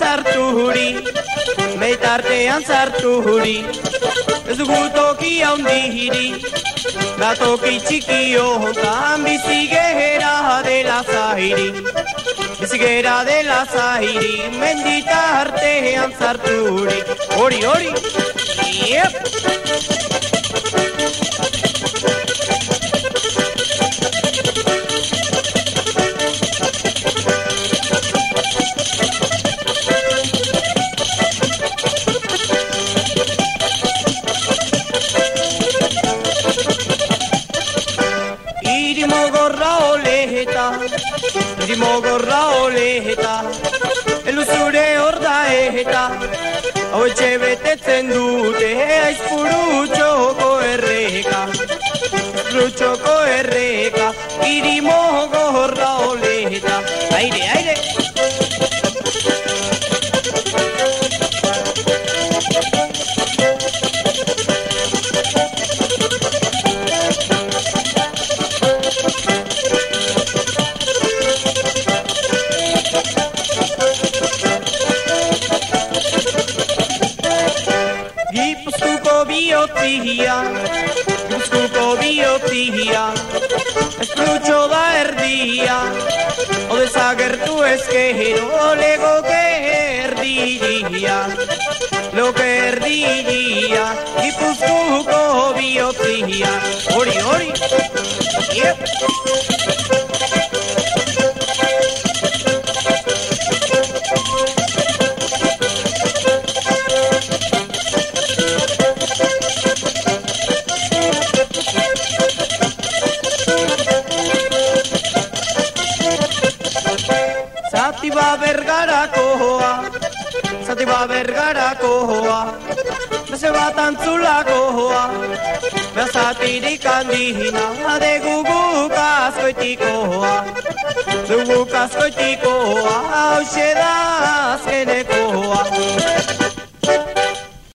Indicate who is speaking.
Speaker 1: zartu huri, meitartean zartu ez dugu toki haundi hiri, da toki txiki hontan bizi gehera dela zahiri. Bizi gehera dela zahiri, menditartean zartu huri, hori hori, yep! Irimo gorra oleheta, eluzure hor da eheta, hau etxe betetzen dute aizpurutxoko erreka, aizpurutxoko erreka, irimo gorra oleheta, aire, aire! Gipuzkuko biotzia, Gipuzkuko biotzia, Esplutxo da erdia, Odezagertu ezkero lego erdia, Loke erdia, Gipuzkuko biotzia, Hori, hori, yep. Zati ba bergarakoa, zati ba bergarakoa, bese bat antzulakoa, bezatirik handina, ade guguk askoitikoa, zuguk askoitikoa, hause da azkenekoa.